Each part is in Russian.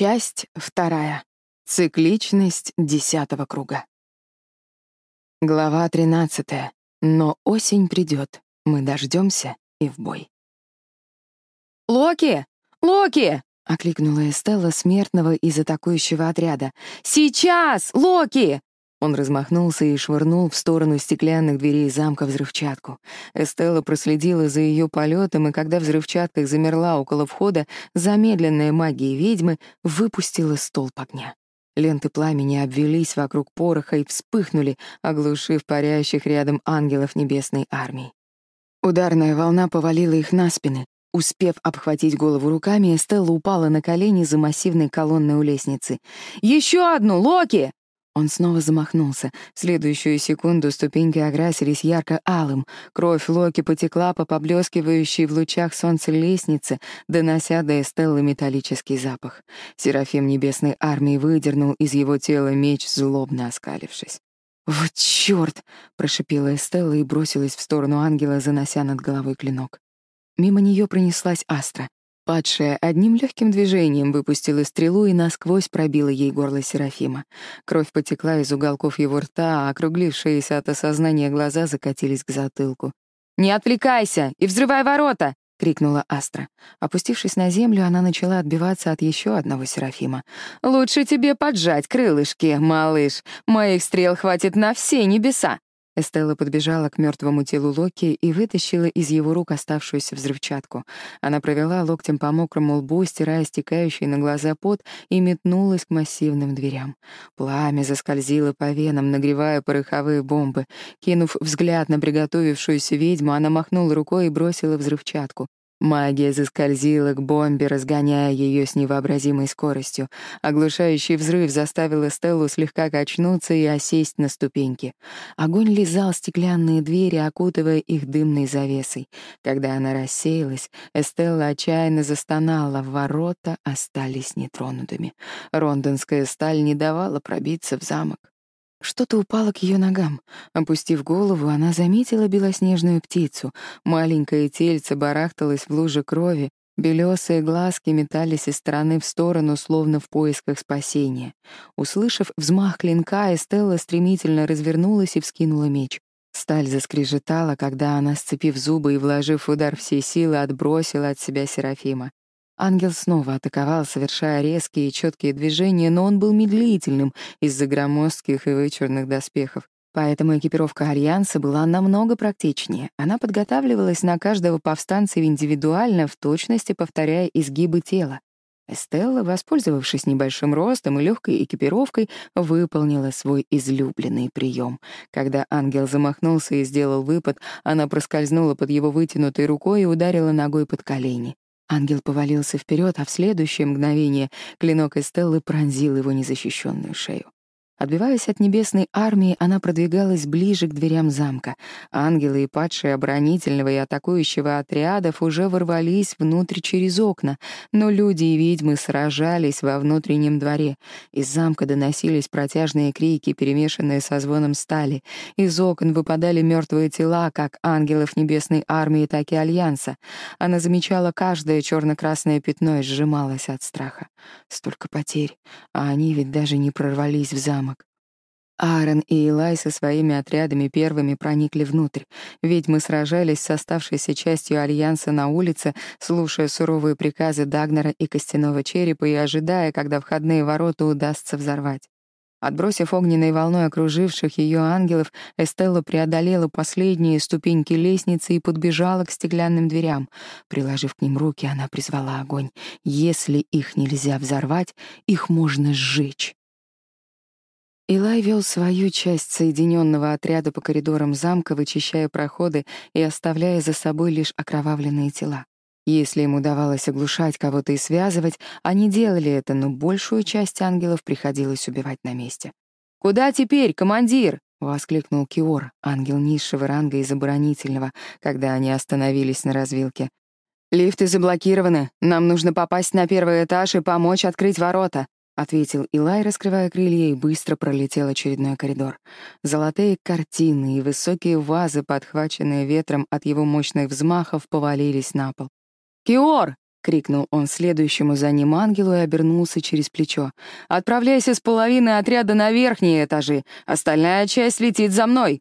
Часть вторая. Цикличность десятого круга. Глава тринадцатая. Но осень придет. Мы дождемся и в бой. «Локи! Локи!» — окликнула Эстелла смертного из атакующего отряда. «Сейчас! Локи!» Он размахнулся и швырнул в сторону стеклянных дверей замка взрывчатку. Эстелла проследила за ее полетом, и когда взрывчатка замерла около входа, замедленная магия ведьмы выпустила столб огня. Ленты пламени обвелись вокруг пороха и вспыхнули, оглушив парящих рядом ангелов небесной армии. Ударная волна повалила их на спины. Успев обхватить голову руками, Эстелла упала на колени за массивной колонной у лестницы. «Еще одну, Локи!» Он снова замахнулся. В следующую секунду ступеньки окрасились ярко-алым. Кровь Локи потекла по поблескивающей в лучах солнца лестнице, донося до Эстеллы металлический запах. Серафим Небесной Армии выдернул из его тела меч, злобно оскалившись. «Вот чёрт!» — прошипела Эстелла и бросилась в сторону ангела, занося над головой клинок. Мимо нее пронеслась Астра. Падшая одним легким движением выпустила стрелу и насквозь пробила ей горло Серафима. Кровь потекла из уголков его рта, а округлившиеся от осознания глаза закатились к затылку. «Не отвлекайся и взрывай ворота!» — крикнула Астра. Опустившись на землю, она начала отбиваться от еще одного Серафима. «Лучше тебе поджать крылышки, малыш. Моих стрел хватит на все небеса!» Эстелла подбежала к мертвому телу Локи и вытащила из его рук оставшуюся взрывчатку. Она провела локтем по мокрому лбу, стирая стекающий на глаза пот, и метнулась к массивным дверям. Пламя заскользило по венам, нагревая пороховые бомбы. Кинув взгляд на приготовившуюся ведьму, она махнула рукой и бросила взрывчатку. Магия заскользила к бомбе, разгоняя ее с невообразимой скоростью. Оглушающий взрыв заставил Эстеллу слегка качнуться и осесть на ступеньки. Огонь лизал стеклянные двери, окутывая их дымной завесой. Когда она рассеялась, Эстелла отчаянно застонала, ворота остались нетронутыми. Рондонская сталь не давала пробиться в замок. Что-то упало к ее ногам. Опустив голову, она заметила белоснежную птицу. Маленькое тельце барахталось в луже крови, белесые глазки метались из стороны в сторону, словно в поисках спасения. Услышав взмах клинка, Эстелла стремительно развернулась и вскинула меч. Сталь заскрежетала, когда она, сцепив зубы и вложив в удар все силы, отбросила от себя Серафима. Ангел снова атаковал, совершая резкие и четкие движения, но он был медлительным из-за громоздких и вычурных доспехов. Поэтому экипировка Альянса была намного практичнее. Она подготавливалась на каждого повстанца индивидуально, в точности повторяя изгибы тела. Эстелла, воспользовавшись небольшим ростом и легкой экипировкой, выполнила свой излюбленный прием. Когда ангел замахнулся и сделал выпад, она проскользнула под его вытянутой рукой и ударила ногой под колени. Ангел повалился вперед, а в следующее мгновение клинок Эстеллы пронзил его незащищенную шею. Отбиваясь от небесной армии, она продвигалась ближе к дверям замка. Ангелы и падшие оборонительного и атакующего отрядов уже ворвались внутрь через окна, но люди и ведьмы сражались во внутреннем дворе. Из замка доносились протяжные крики, перемешанные со звоном стали. Из окон выпадали мертвые тела, как ангелов небесной армии, так и Альянса. Она замечала каждое черно-красное пятно и сжималась от страха. Столько потерь, а они ведь даже не прорвались в замок. Аарон и Илай со своими отрядами первыми проникли внутрь. Ведьмы сражались с оставшейся частью Альянса на улице, слушая суровые приказы Дагнера и Костяного Черепа и ожидая, когда входные ворота удастся взорвать. Отбросив огненной волной окруживших ее ангелов, Эстелла преодолела последние ступеньки лестницы и подбежала к стеклянным дверям. Приложив к ним руки, она призвала огонь. Если их нельзя взорвать, их можно сжечь. Илай вел свою часть соединенного отряда по коридорам замка, вычищая проходы и оставляя за собой лишь окровавленные тела. Если им удавалось оглушать кого-то и связывать, они делали это, но большую часть ангелов приходилось убивать на месте. «Куда теперь, командир?» — воскликнул Киор, ангел низшего ранга из оборонительного, когда они остановились на развилке. «Лифты заблокированы. Нам нужно попасть на первый этаж и помочь открыть ворота Ответил Илай, раскрывая крылья, и быстро пролетел очередной коридор. Золотые картины и высокие вазы, подхваченные ветром от его мощных взмахов, повалились на пол. «Киор!» — крикнул он следующему за ним ангелу и обернулся через плечо. «Отправляйся с половины отряда на верхние этажи. Остальная часть летит за мной».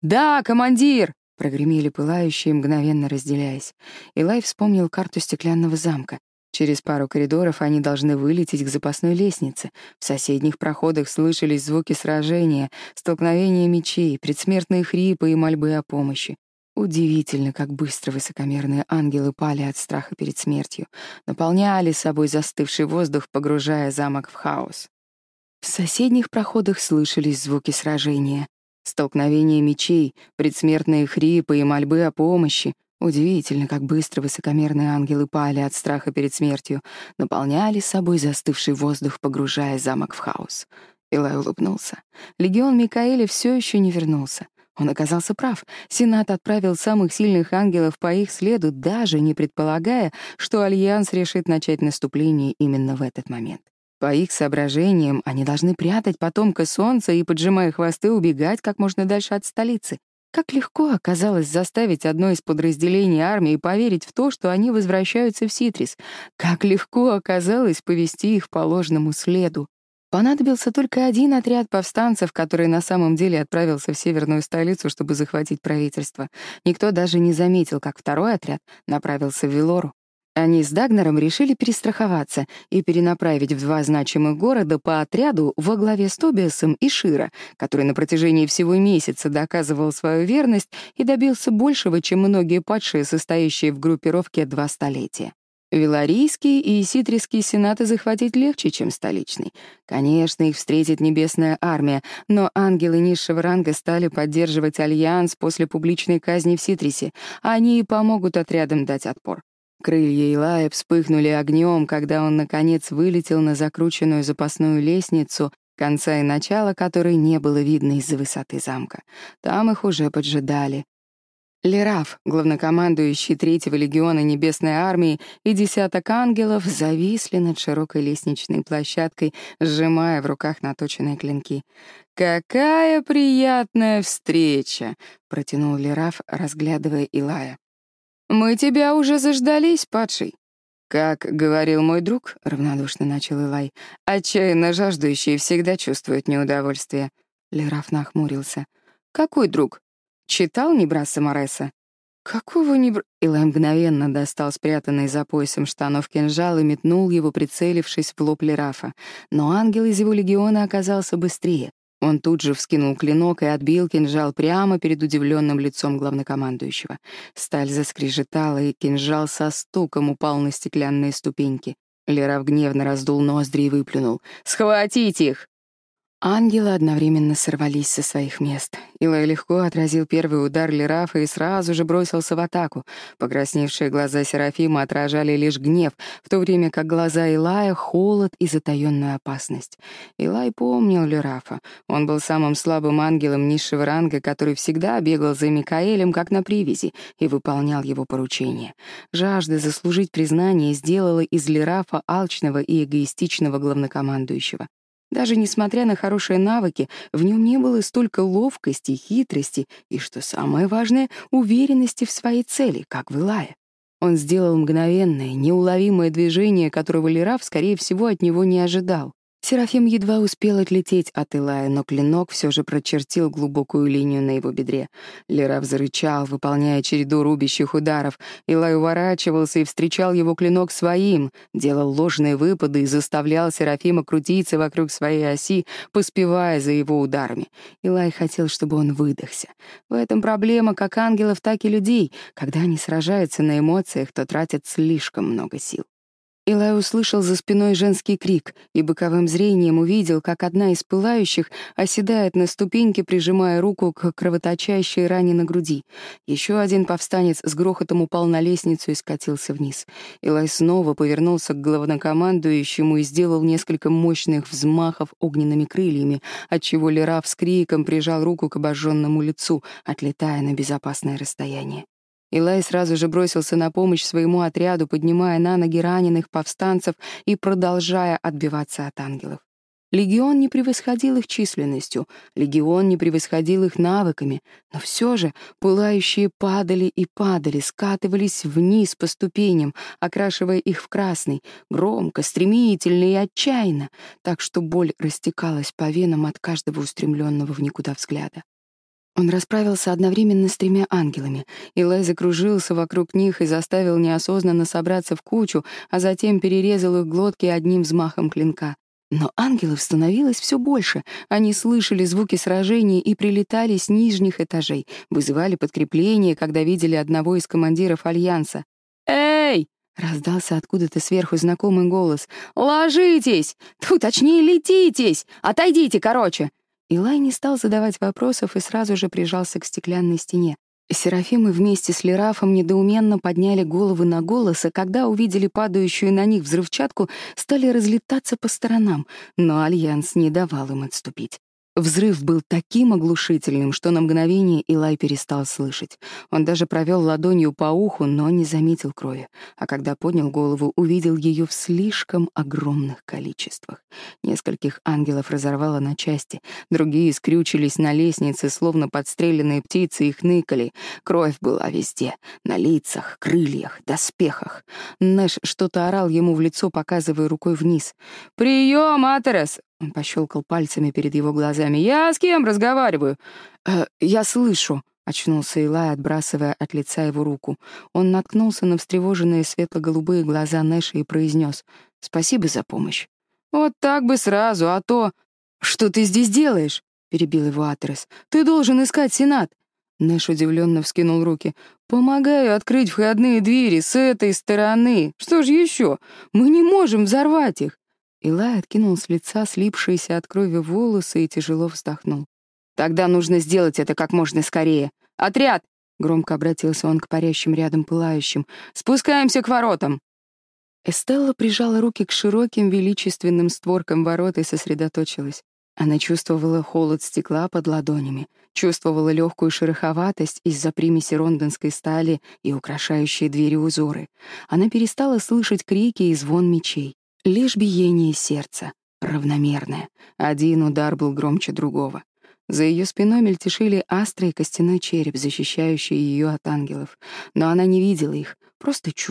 «Да, командир!» — прогремели пылающие, мгновенно разделяясь. Илай вспомнил карту стеклянного замка. Через пару коридоров они должны вылететь к запасной лестнице. В соседних проходах слышались звуки сражения, столкновения мечей, предсмертные хрипы и мольбы о помощи. Удивительно, как быстро высокомерные ангелы пали от страха перед смертью, наполняли собой застывший воздух, погружая замок в хаос. В соседних проходах слышались звуки сражения, столкновения мечей, предсмертные хрипы и мольбы о помощи. Удивительно, как быстро высокомерные ангелы пали от страха перед смертью, наполняли собой застывший воздух, погружая замок в хаос. Илай улыбнулся. Легион Микаэля все еще не вернулся. Он оказался прав. Сенат отправил самых сильных ангелов по их следу, даже не предполагая, что Альянс решит начать наступление именно в этот момент. По их соображениям, они должны прятать потомка солнца и, поджимая хвосты, убегать как можно дальше от столицы. Как легко оказалось заставить одно из подразделений армии поверить в то, что они возвращаются в Ситрис. Как легко оказалось повести их по ложному следу. Понадобился только один отряд повстанцев, который на самом деле отправился в северную столицу, чтобы захватить правительство. Никто даже не заметил, как второй отряд направился в Вилору. Они с Дагнером решили перестраховаться и перенаправить в два значимых города по отряду во главе с Тобиасом и Шира, который на протяжении всего месяца доказывал свою верность и добился большего, чем многие падшие, состоящие в группировке два столетия. Виларийский и Ситрийский сенаты захватить легче, чем столичный. Конечно, их встретит небесная армия, но ангелы низшего ранга стали поддерживать альянс после публичной казни в Ситрисе, а они и помогут отрядам дать отпор. Крылья Илая вспыхнули огнем, когда он, наконец, вылетел на закрученную запасную лестницу, конца и начала которой не было видно из-за высоты замка. Там их уже поджидали. Лераф, главнокомандующий Третьего легиона Небесной армии, и десяток ангелов зависли над широкой лестничной площадкой, сжимая в руках наточенные клинки. «Какая приятная встреча!» — протянул Лераф, разглядывая Илая. «Мы тебя уже заждались, падший!» «Как говорил мой друг», — равнодушно начал Илай, «отчаянно жаждущие всегда чувствуют неудовольствие». Лераф нахмурился. «Какой друг?» Читал Небраса Мореса? Какого Небр... Илай мгновенно достал спрятанный за поясом штанов кинжал и метнул его, прицелившись в лоб Лерафа. Но ангел из его легиона оказался быстрее. Он тут же вскинул клинок и отбил кинжал прямо перед удивленным лицом главнокомандующего. Сталь заскрежетала, и кинжал со стуком упал на стеклянные ступеньки. Лераф гневно раздул ноздри и выплюнул. «Схватить их!» Ангелы одновременно сорвались со своих мест. Илай легко отразил первый удар Лерафа и сразу же бросился в атаку. Покрасневшие глаза Серафима отражали лишь гнев, в то время как глаза Илая — холод и затаённую опасность. Илай помнил Лерафа. Он был самым слабым ангелом низшего ранга, который всегда бегал за Микаэлем, как на привязи, и выполнял его поручения. Жажда заслужить признание сделала из Лерафа алчного и эгоистичного главнокомандующего. Даже несмотря на хорошие навыки, в нем не было столько ловкости, хитрости и, что самое важное, уверенности в своей цели, как в Илае. Он сделал мгновенное, неуловимое движение, которого Лераф, скорее всего, от него не ожидал. Серафим едва успел отлететь от Илая, но клинок все же прочертил глубокую линию на его бедре. Лерав зарычал, выполняя череду рубящих ударов. Илай уворачивался и встречал его клинок своим, делал ложные выпады и заставлял Серафима крутиться вокруг своей оси, поспевая за его ударами. Илай хотел, чтобы он выдохся. В этом проблема как ангелов, так и людей. Когда они сражаются на эмоциях, то тратят слишком много сил. Илай услышал за спиной женский крик и боковым зрением увидел, как одна из пылающих оседает на ступеньке, прижимая руку к кровоточащей ране на груди. Еще один повстанец с грохотом упал на лестницу и скатился вниз. Илай снова повернулся к главнокомандующему и сделал несколько мощных взмахов огненными крыльями, отчего Лерав с криком прижал руку к обожженному лицу, отлетая на безопасное расстояние. Илай сразу же бросился на помощь своему отряду, поднимая на ноги раненых повстанцев и продолжая отбиваться от ангелов. Легион не превосходил их численностью, легион не превосходил их навыками, но все же пылающие падали и падали, скатывались вниз по ступеням, окрашивая их в красный, громко, стремительно и отчаянно, так что боль растекалась по венам от каждого устремленного в никуда взгляда. Он расправился одновременно с тремя ангелами. Илай закружился вокруг них и заставил неосознанно собраться в кучу, а затем перерезал их глотки одним взмахом клинка. Но ангелов становилось все больше. Они слышали звуки сражений и прилетали с нижних этажей, вызывали подкрепление, когда видели одного из командиров Альянса. «Эй!» — раздался откуда-то сверху знакомый голос. «Ложитесь! Тьфу, точнее, летитесь! Отойдите, короче!» Илай не стал задавать вопросов и сразу же прижался к стеклянной стене. Серафимы вместе с Лерафом недоуменно подняли головы на голос, а когда увидели падающую на них взрывчатку, стали разлетаться по сторонам, но Альянс не давал им отступить. Взрыв был таким оглушительным, что на мгновение Илай перестал слышать. Он даже провел ладонью по уху, но не заметил крови. А когда поднял голову, увидел ее в слишком огромных количествах. Нескольких ангелов разорвало на части, другие скрючились на лестнице, словно подстреленные птицы их ныкали. Кровь была везде — на лицах, крыльях, доспехах. Нэш что-то орал ему в лицо, показывая рукой вниз. «Прием, Атерес! Он пощелкал пальцами перед его глазами. «Я с кем разговариваю?» «Э, «Я слышу», — очнулся Илай, отбрасывая от лица его руку. Он наткнулся на встревоженные светло-голубые глаза Нэша и произнес «Спасибо за помощь». «Вот так бы сразу, а то...» «Что ты здесь делаешь?» — перебил его Атерес. «Ты должен искать Сенат». Нэш удивленно вскинул руки. «Помогаю открыть входные двери с этой стороны. Что ж еще? Мы не можем взорвать их. Илай откинул с лица слипшиеся от крови волосы и тяжело вздохнул. «Тогда нужно сделать это как можно скорее. Отряд!» — громко обратился он к парящим рядом пылающим. «Спускаемся к воротам!» Эстелла прижала руки к широким величественным створкам ворот и сосредоточилась. Она чувствовала холод стекла под ладонями, чувствовала легкую шероховатость из-за примеси рондонской стали и украшающие двери узоры. Она перестала слышать крики и звон мечей. Лишь биение сердца, равномерное. Один удар был громче другого. За ее спиной мельтешили астры и костяной череп, защищающий ее от ангелов. Но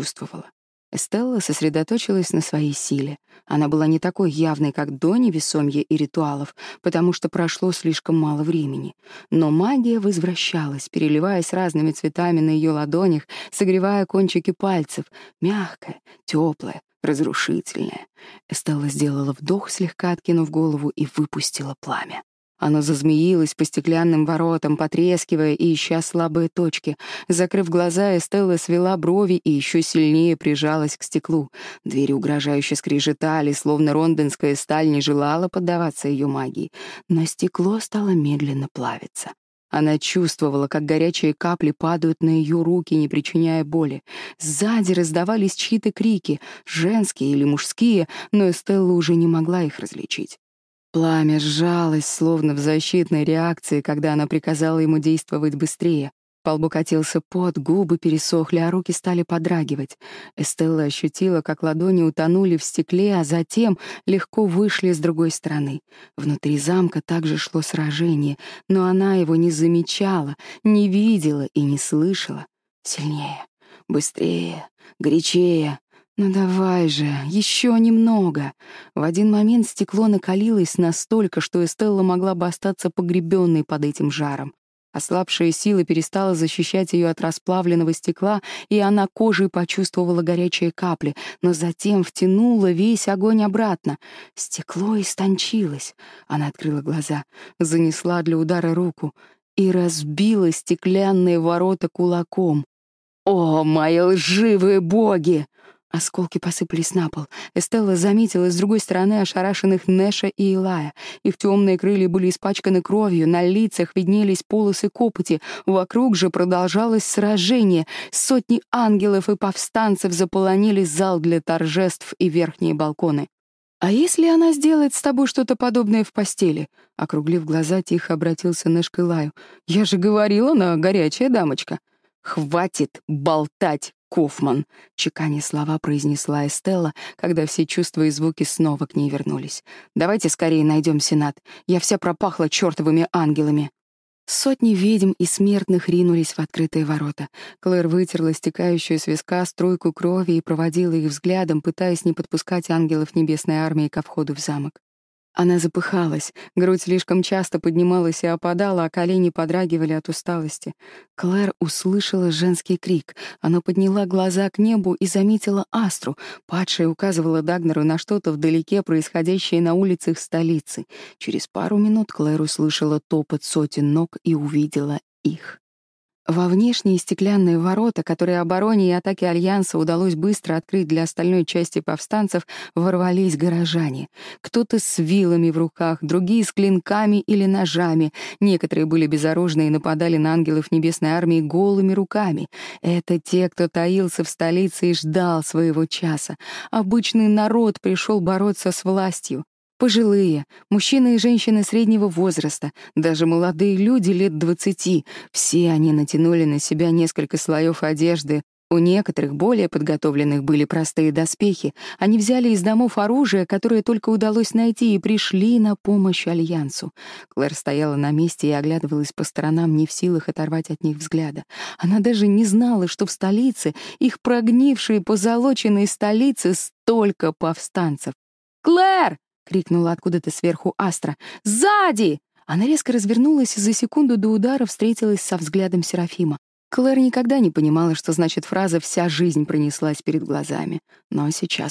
она не видела их, просто чувствовала. Эстелла сосредоточилась на своей силе. Она была не такой явной, как до невесомья и ритуалов, потому что прошло слишком мало времени. Но магия возвращалась, переливаясь разными цветами на ее ладонях, согревая кончики пальцев, мягкая, теплая, разрушительное. Эстелла сделала вдох, слегка откинув голову, и выпустила пламя. Оно зазмеилось по стеклянным воротам, потрескивая и ища слабые точки. Закрыв глаза, Эстелла свела брови и еще сильнее прижалась к стеклу. Двери угрожающе скрежетали, словно рондонская сталь не желала поддаваться ее магии. Но стекло стало медленно плавиться. Она чувствовала, как горячие капли падают на ее руки, не причиняя боли. Сзади раздавались чьи-то крики, женские или мужские, но Эстелла уже не могла их различить. Пламя сжалось, словно в защитной реакции, когда она приказала ему действовать быстрее. По лбу катился пот, губы пересохли, а руки стали подрагивать. Эстелла ощутила, как ладони утонули в стекле, а затем легко вышли с другой стороны. Внутри замка также шло сражение, но она его не замечала, не видела и не слышала. Сильнее, быстрее, горячее. «Ну давай же, еще немного!» В один момент стекло накалилось настолько, что Эстелла могла бы остаться погребенной под этим жаром. Ослабшая сила перестала защищать ее от расплавленного стекла, и она кожей почувствовала горячие капли, но затем втянула весь огонь обратно. Стекло истончилось. Она открыла глаза, занесла для удара руку и разбила стеклянные ворота кулаком. «О, мои лживые боги!» Осколки посыпались на пол. Эстелла заметила с другой стороны ошарашенных Нэша и Илая. Их темные крылья были испачканы кровью, на лицах виднелись полосы копоти. Вокруг же продолжалось сражение. Сотни ангелов и повстанцев заполонили зал для торжеств и верхние балконы. «А если она сделает с тобой что-то подобное в постели?» Округлив глаза, тихо обратился Нэш к Илаю. «Я же говорила, она горячая дамочка». «Хватит болтать, Кофман», — чеканя слова произнесла Эстелла, когда все чувства и звуки снова к ней вернулись. «Давайте скорее найдем Сенат. Я вся пропахла чертовыми ангелами». Сотни ведьм и смертных ринулись в открытые ворота. Клэр вытерла стекающую с виска струйку крови и проводила их взглядом, пытаясь не подпускать ангелов небесной армии ко входу в замок. Она запыхалась, грудь слишком часто поднималась и опадала, а колени подрагивали от усталости. Клэр услышала женский крик. Она подняла глаза к небу и заметила Астру. Падшая указывала Дагнеру на что-то вдалеке, происходящее на улицах столицы. Через пару минут Клэр услышала топот сотен ног и увидела их. Во внешние стеклянные ворота, которые обороне и атаке Альянса удалось быстро открыть для остальной части повстанцев, ворвались горожане. Кто-то с вилами в руках, другие с клинками или ножами. Некоторые были безоружны и нападали на ангелов Небесной Армии голыми руками. Это те, кто таился в столице и ждал своего часа. Обычный народ пришел бороться с властью. Пожилые, мужчины и женщины среднего возраста, даже молодые люди лет двадцати, все они натянули на себя несколько слоев одежды. У некоторых, более подготовленных, были простые доспехи. Они взяли из домов оружие, которое только удалось найти, и пришли на помощь Альянсу. Клэр стояла на месте и оглядывалась по сторонам, не в силах оторвать от них взгляда. Она даже не знала, что в столице, их прогнившей позолоченной столице, столько повстанцев. «Клэр!» — крикнула откуда-то сверху Астра. «Сзади!» Она резко развернулась и за секунду до удара встретилась со взглядом Серафима. Клэр никогда не понимала, что значит фраза «вся жизнь пронеслась перед глазами», но сейчас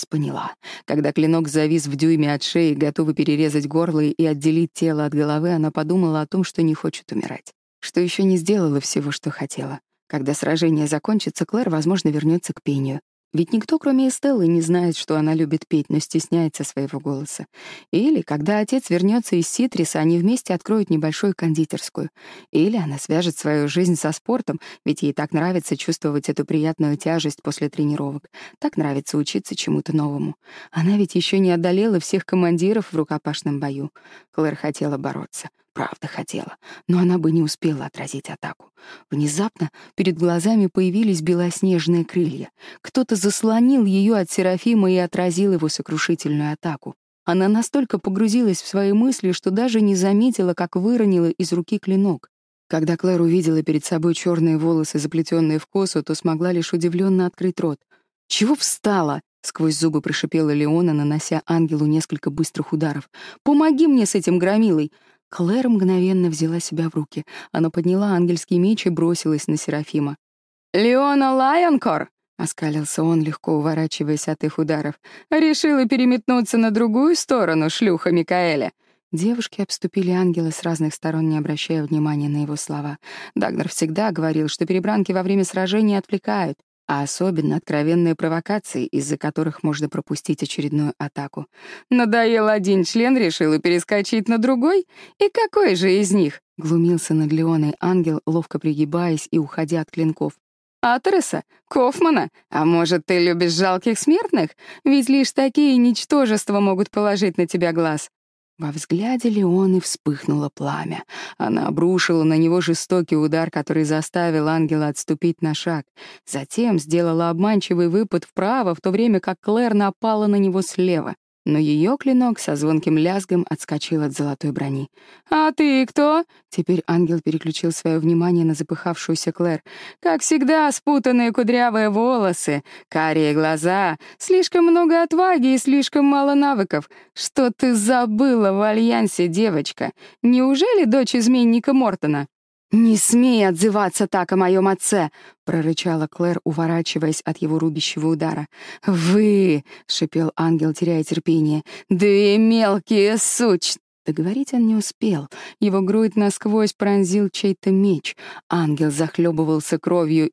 поняла. Когда клинок завис в дюйме от шеи, готовый перерезать горло и отделить тело от головы, она подумала о том, что не хочет умирать, что еще не сделала всего, что хотела. Когда сражение закончится, Клэр, возможно, вернется к пению. Ведь никто, кроме Эстеллы, не знает, что она любит петь, но стесняется своего голоса. Или, когда отец вернется из Ситриса, они вместе откроют небольшую кондитерскую. Или она свяжет свою жизнь со спортом, ведь ей так нравится чувствовать эту приятную тяжесть после тренировок. Так нравится учиться чему-то новому. Она ведь еще не одолела всех командиров в рукопашном бою. Клэр хотела бороться. Правда хотела, но она бы не успела отразить атаку. Внезапно перед глазами появились белоснежные крылья. Кто-то заслонил ее от Серафима и отразил его сокрушительную атаку. Она настолько погрузилась в свои мысли, что даже не заметила, как выронила из руки клинок. Когда Клэр увидела перед собой черные волосы, заплетенные в косу, то смогла лишь удивленно открыть рот. «Чего встала?» — сквозь зубы прошипела Леона, нанося ангелу несколько быстрых ударов. «Помоги мне с этим громилой!» Клэр мгновенно взяла себя в руки. Она подняла ангельский меч и бросилась на Серафима. «Леона Лайонкор!» — оскалился он, легко уворачиваясь от их ударов. «Решила переметнуться на другую сторону, шлюха Микаэля!» Девушки обступили ангела с разных сторон, не обращая внимания на его слова. Дагнер всегда говорил, что перебранки во время сражения отвлекают а особенно откровенные провокации, из-за которых можно пропустить очередную атаку. Надоел один член, решил и перескочить на другой? И какой же из них? Глумился над Леоной ангел, ловко пригибаясь и уходя от клинков. Атереса? Кофмана? А может, ты любишь жалких смертных? Ведь лишь такие ничтожества могут положить на тебя глаз. Во взгляде Леоны вспыхнуло пламя. Она обрушила на него жестокий удар, который заставил ангела отступить на шаг. Затем сделала обманчивый выпад вправо, в то время как Клэр напала на него слева но ее клинок со звонким лязгом отскочил от золотой брони. «А ты кто?» Теперь ангел переключил свое внимание на запыхавшуюся Клэр. «Как всегда, спутанные кудрявые волосы, карие глаза, слишком много отваги и слишком мало навыков. Что ты забыла в Альянсе, девочка? Неужели дочь изменника Мортона?» «Не смей отзываться так о моем отце!» — прорычала Клэр, уворачиваясь от его рубящего удара. «Вы!» — шипел ангел, теряя терпение. «Две мелкие суч!» Договорить он не успел. Его грудь насквозь пронзил чей-то меч. Ангел захлебывался кровью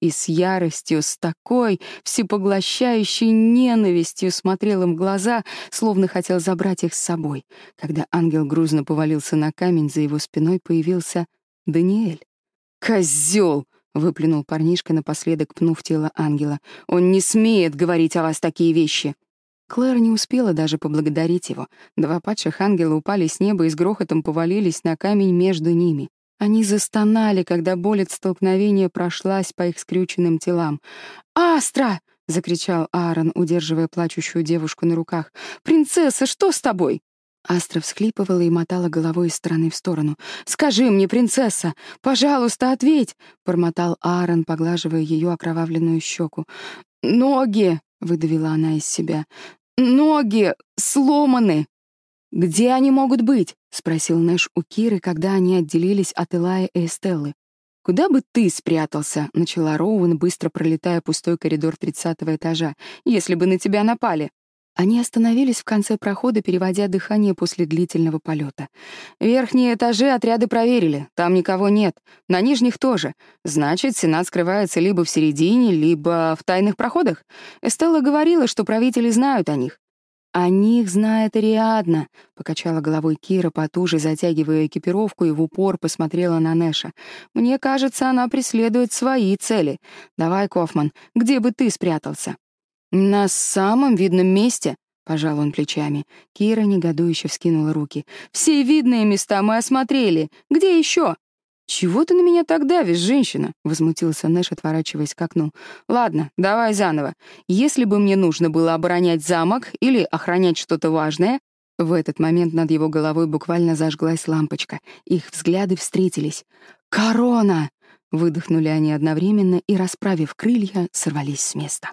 и с яростью, с такой всепоглощающей ненавистью смотрел им в глаза, словно хотел забрать их с собой. Когда ангел грузно повалился на камень, за его спиной появился Даниэль. «Козёл!» — выплюнул парнишка напоследок, пнув тело ангела. «Он не смеет говорить о вас такие вещи!» Клэр не успела даже поблагодарить его. Два падших ангела упали с неба и с грохотом повалились на камень между ними. Они застонали, когда боль от столкновения прошлась по их скрюченным телам. «Астра!» — закричал Аарон, удерживая плачущую девушку на руках. «Принцесса, что с тобой?» Астра всхлипывала и мотала головой из стороны в сторону. «Скажи мне, принцесса! Пожалуйста, ответь!» — бормотал Аарон, поглаживая ее окровавленную щеку. «Ноги!» — выдавила она из себя. «Ноги сломаны!» «Где Они остановились в конце прохода, переводя дыхание после длительного полета. «Верхние этажи отряды проверили. Там никого нет. На нижних тоже. Значит, Сенат скрывается либо в середине, либо в тайных проходах. Эстелла говорила, что правители знают о них». «О них знает Ариадна», — покачала головой Кира, потуже затягивая экипировку и в упор посмотрела на Нэша. «Мне кажется, она преследует свои цели. Давай, Кофман, где бы ты спрятался?»«На самом видном месте», — пожал он плечами. Кира негодующе вскинула руки. «Все видные места мы осмотрели. Где еще?» «Чего ты на меня так давишь, женщина?» — возмутился Нэш, отворачиваясь к окну. «Ладно, давай заново. Если бы мне нужно было оборонять замок или охранять что-то важное...» В этот момент над его головой буквально зажглась лампочка. Их взгляды встретились. «Корона!» — выдохнули они одновременно и, расправив крылья, сорвались с места.